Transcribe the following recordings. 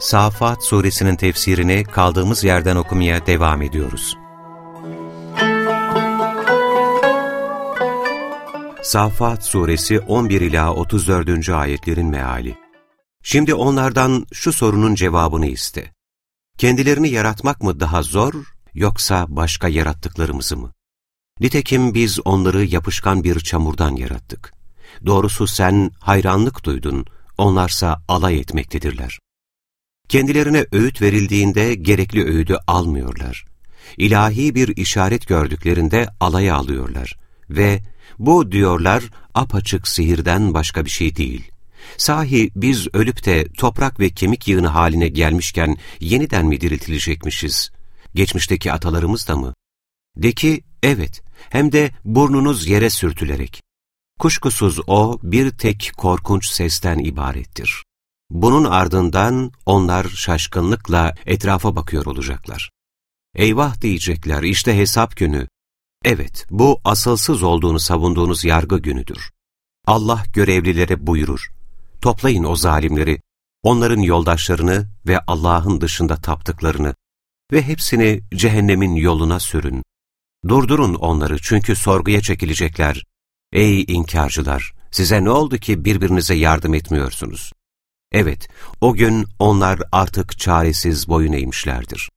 Safat suresinin tefsirini kaldığımız yerden okumaya devam ediyoruz. Safat suresi 11 ila 34. ayetlerin meali. Şimdi onlardan şu sorunun cevabını iste. Kendilerini yaratmak mı daha zor yoksa başka yarattıklarımızı mı? Nitekim biz onları yapışkan bir çamurdan yarattık. Doğrusu sen hayranlık duydun, onlarsa alay etmektedirler. Kendilerine öğüt verildiğinde gerekli öğüdü almıyorlar. İlahi bir işaret gördüklerinde alaya alıyorlar. Ve bu diyorlar apaçık sihirden başka bir şey değil. Sahi biz ölüp de toprak ve kemik yığını haline gelmişken yeniden mi diriltilecekmişiz? Geçmişteki atalarımız da mı? De ki, evet, hem de burnunuz yere sürtülerek. Kuşkusuz o bir tek korkunç sesten ibarettir. Bunun ardından onlar şaşkınlıkla etrafa bakıyor olacaklar. Eyvah diyecekler, işte hesap günü. Evet, bu asılsız olduğunu savunduğunuz yargı günüdür. Allah görevlilere buyurur. Toplayın o zalimleri, onların yoldaşlarını ve Allah'ın dışında taptıklarını ve hepsini cehennemin yoluna sürün. Durdurun onları çünkü sorguya çekilecekler. Ey inkarcılar! Size ne oldu ki birbirinize yardım etmiyorsunuz? Evet, o gün onlar artık çaresiz boyun eğmişlerdir.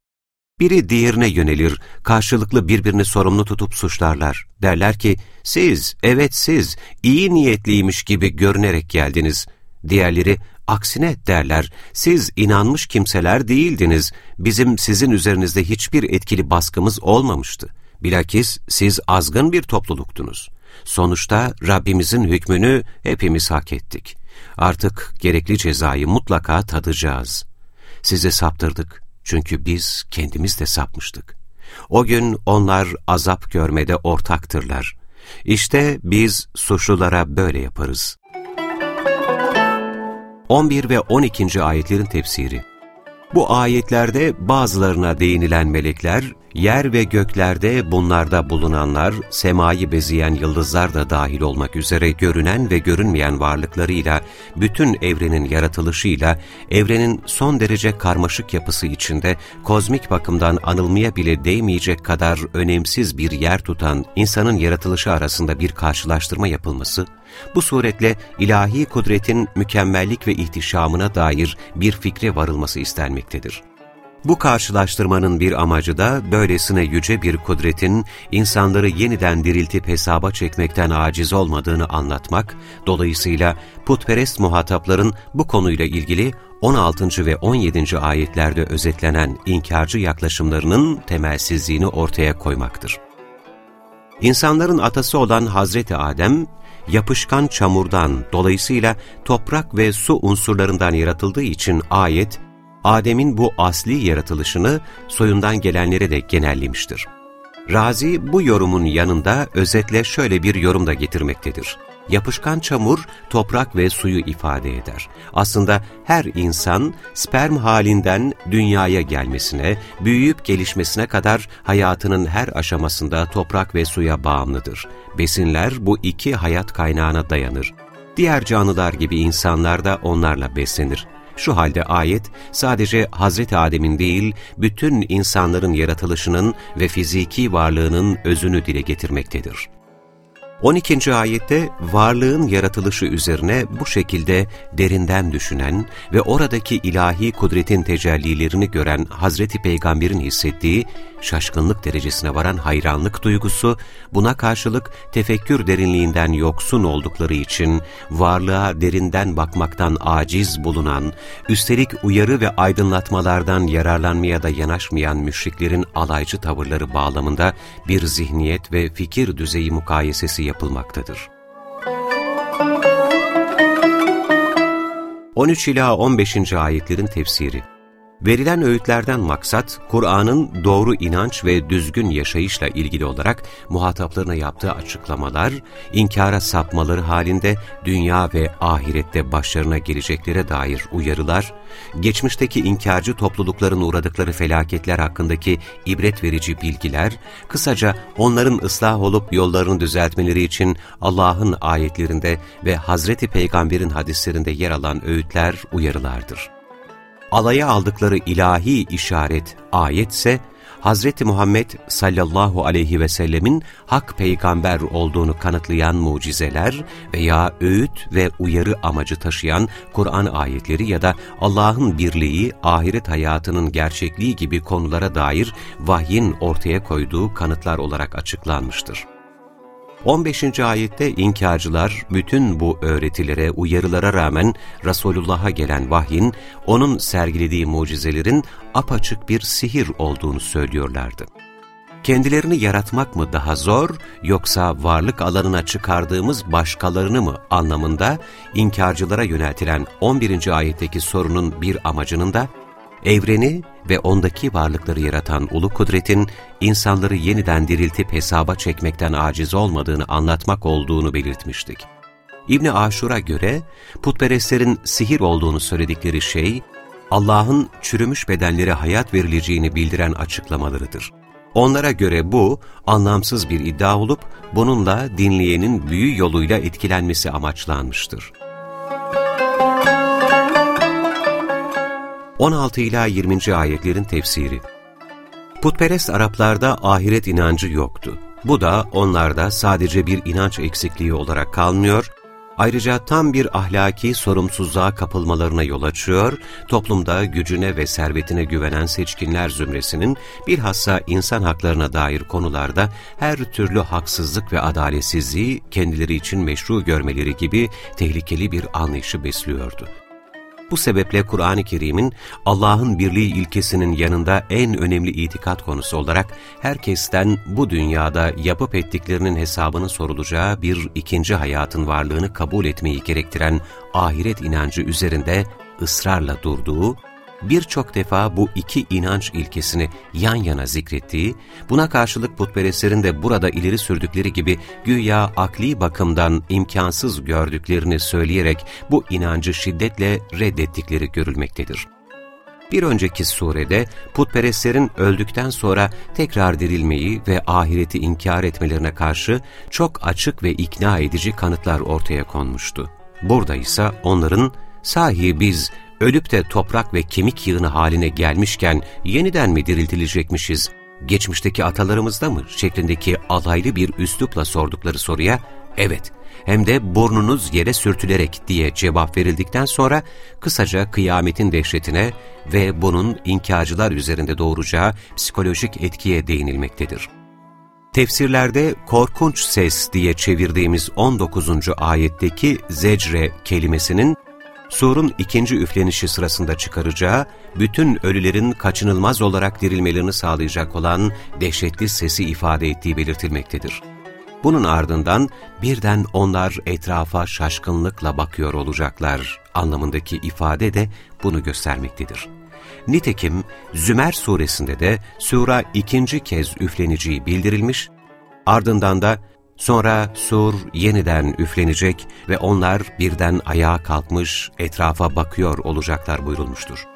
Biri diğerine yönelir, karşılıklı birbirini sorumlu tutup suçlarlar. Derler ki, siz, evet siz, iyi niyetliymiş gibi görünerek geldiniz. Diğerleri, aksine derler, siz inanmış kimseler değildiniz, bizim sizin üzerinizde hiçbir etkili baskımız olmamıştı. Bilakis siz azgın bir topluluktunuz. Sonuçta Rabbimizin hükmünü hepimiz hak ettik. Artık gerekli cezayı mutlaka tadacağız. Size saptırdık çünkü biz kendimiz de sapmıştık. O gün onlar azap görmede ortaktırlar. İşte biz suçlulara böyle yaparız. 11 ve 12. ayetlerin tefsiri Bu ayetlerde bazılarına değinilen melekler, yer ve göklerde bunlarda bulunanlar, semayı bezeyen yıldızlar da dahil olmak üzere görünen ve görünmeyen varlıklarıyla, bütün evrenin yaratılışıyla, evrenin son derece karmaşık yapısı içinde, kozmik bakımdan anılmaya bile değmeyecek kadar önemsiz bir yer tutan insanın yaratılışı arasında bir karşılaştırma yapılması, bu suretle ilahi kudretin mükemmellik ve ihtişamına dair bir fikre varılması istenmektedir. Bu karşılaştırmanın bir amacı da böylesine yüce bir kudretin insanları yeniden diriltip hesaba çekmekten aciz olmadığını anlatmak, dolayısıyla putperest muhatapların bu konuyla ilgili 16. ve 17. ayetlerde özetlenen inkarcı yaklaşımlarının temelsizliğini ortaya koymaktır. İnsanların atası olan Hazreti Adem, yapışkan çamurdan, dolayısıyla toprak ve su unsurlarından yaratıldığı için ayet, Adem'in bu asli yaratılışını soyundan gelenlere de genellemiştir. Razi bu yorumun yanında özetle şöyle bir yorum da getirmektedir. Yapışkan çamur, toprak ve suyu ifade eder. Aslında her insan sperm halinden dünyaya gelmesine, büyüyüp gelişmesine kadar hayatının her aşamasında toprak ve suya bağımlıdır. Besinler bu iki hayat kaynağına dayanır. Diğer canlılar gibi insanlar da onlarla beslenir. Şu halde ayet sadece Hazreti Adem'in değil, bütün insanların yaratılışının ve fiziki varlığının özünü dile getirmektedir. 12. ayette varlığın yaratılışı üzerine bu şekilde derinden düşünen ve oradaki ilahi kudretin tecellilerini gören Hazreti Peygamber'in hissettiği şaşkınlık derecesine varan hayranlık duygusu, buna karşılık tefekkür derinliğinden yoksun oldukları için varlığa derinden bakmaktan aciz bulunan, üstelik uyarı ve aydınlatmalardan yararlanmaya da yanaşmayan müşriklerin alaycı tavırları bağlamında bir zihniyet ve fikir düzeyi mukayesesi yapılmaktadır. 13 ila 15. ayetlerin tefsiri Verilen öğütlerden maksat, Kur'an'ın doğru inanç ve düzgün yaşayışla ilgili olarak muhataplarına yaptığı açıklamalar, inkara sapmaları halinde dünya ve ahirette başlarına geleceklere dair uyarılar, geçmişteki inkarcı toplulukların uğradıkları felaketler hakkındaki ibret verici bilgiler, kısaca onların ıslah olup yollarını düzeltmeleri için Allah'ın ayetlerinde ve Hazreti Peygamber'in hadislerinde yer alan öğütler, uyarılardır alaya aldıkları ilahi işaret, ayetse, Hz. Muhammed sallallahu aleyhi ve sellemin hak peygamber olduğunu kanıtlayan mucizeler veya öğüt ve uyarı amacı taşıyan Kur'an ayetleri ya da Allah'ın birliği, ahiret hayatının gerçekliği gibi konulara dair vahyin ortaya koyduğu kanıtlar olarak açıklanmıştır. 15. ayette inkarcılar bütün bu öğretilere, uyarılara rağmen Resulullah'a gelen vahyin, onun sergilediği mucizelerin apaçık bir sihir olduğunu söylüyorlardı. Kendilerini yaratmak mı daha zor yoksa varlık alanına çıkardığımız başkalarını mı anlamında inkarcılara yöneltilen 11. ayetteki sorunun bir amacının da evreni ve ondaki varlıkları yaratan ulu kudretin insanları yeniden diriltip hesaba çekmekten aciz olmadığını anlatmak olduğunu belirtmiştik. İbni Aşur'a göre putperestlerin sihir olduğunu söyledikleri şey, Allah'ın çürümüş bedenlere hayat verileceğini bildiren açıklamalarıdır. Onlara göre bu, anlamsız bir iddia olup, bununla dinleyenin büyü yoluyla etkilenmesi amaçlanmıştır. 16 ila 20. ayetlerin tefsiri. Putperest Araplarda ahiret inancı yoktu. Bu da onlarda sadece bir inanç eksikliği olarak kalmıyor, ayrıca tam bir ahlaki sorumsuzluğa kapılmalarına yol açıyor, toplumda gücüne ve servetine güvenen seçkinler zümresinin bilhassa insan haklarına dair konularda her türlü haksızlık ve adaletsizliği kendileri için meşru görmeleri gibi tehlikeli bir anlayışı besliyordu. Bu sebeple Kur'an-ı Kerim'in Allah'ın birliği ilkesinin yanında en önemli itikat konusu olarak herkesten bu dünyada yapıp ettiklerinin hesabını sorulacağı bir ikinci hayatın varlığını kabul etmeyi gerektiren ahiret inancı üzerinde ısrarla durduğu birçok defa bu iki inanç ilkesini yan yana zikrettiği, buna karşılık putperestlerin de burada ileri sürdükleri gibi güya akli bakımdan imkansız gördüklerini söyleyerek bu inancı şiddetle reddettikleri görülmektedir. Bir önceki surede putperestlerin öldükten sonra tekrar dirilmeyi ve ahireti inkar etmelerine karşı çok açık ve ikna edici kanıtlar ortaya konmuştu. Burada ise onların sahi biz ölüp de toprak ve kemik yığını haline gelmişken yeniden mi diriltilecekmişiz, geçmişteki atalarımızda mı şeklindeki alaylı bir üslupla sordukları soruya, evet hem de burnunuz yere sürtülerek diye cevap verildikten sonra kısaca kıyametin dehşetine ve bunun inkarcılar üzerinde doğuracağı psikolojik etkiye değinilmektedir. Tefsirlerde korkunç ses diye çevirdiğimiz 19. ayetteki zecre kelimesinin surun ikinci üflenişi sırasında çıkaracağı, bütün ölülerin kaçınılmaz olarak dirilmelerini sağlayacak olan dehşetli sesi ifade ettiği belirtilmektedir. Bunun ardından birden onlar etrafa şaşkınlıkla bakıyor olacaklar anlamındaki ifade de bunu göstermektedir. Nitekim Zümer suresinde de sura ikinci kez üfleneceği bildirilmiş, ardından da Sonra sur yeniden üflenecek ve onlar birden ayağa kalkmış etrafa bakıyor olacaklar buyurulmuştur.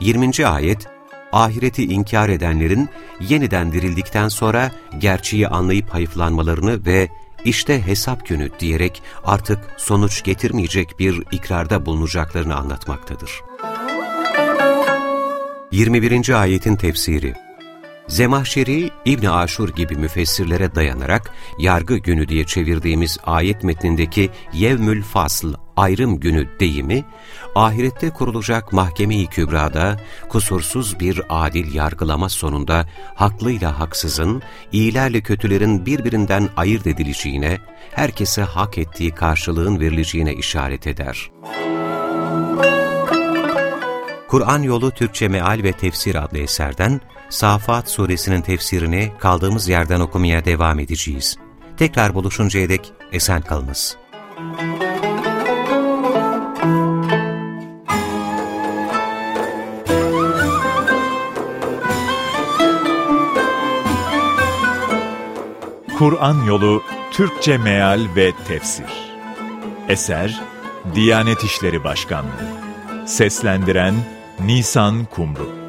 20. ayet, ahireti inkar edenlerin yeniden dirildikten sonra gerçeği anlayıp hayıflanmalarını ve işte hesap günü diyerek artık sonuç getirmeyecek bir ikrarda bulunacaklarını anlatmaktadır. 21. ayetin tefsiri Zemahşeri, İbni Aşur gibi müfessirlere dayanarak yargı günü diye çevirdiğimiz ayet metnindeki yevmül fasl, ayrım günü deyimi, ahirette kurulacak mahkeme-i kübrada kusursuz bir adil yargılama sonunda haklıyla haksızın, iyilerle kötülerin birbirinden ayırt edileceğine, herkese hak ettiği karşılığın verileceğine işaret eder. Kur'an Yolu Türkçe Meal ve Tefsir adlı eserden Safat Suresinin tefsirini kaldığımız yerden okumaya devam edeceğiz. Tekrar buluşuncaya dek esen kalınız. Kur'an Yolu Türkçe Meal ve Tefsir Eser Diyanet İşleri Başkanlığı Seslendiren Nisan Kumru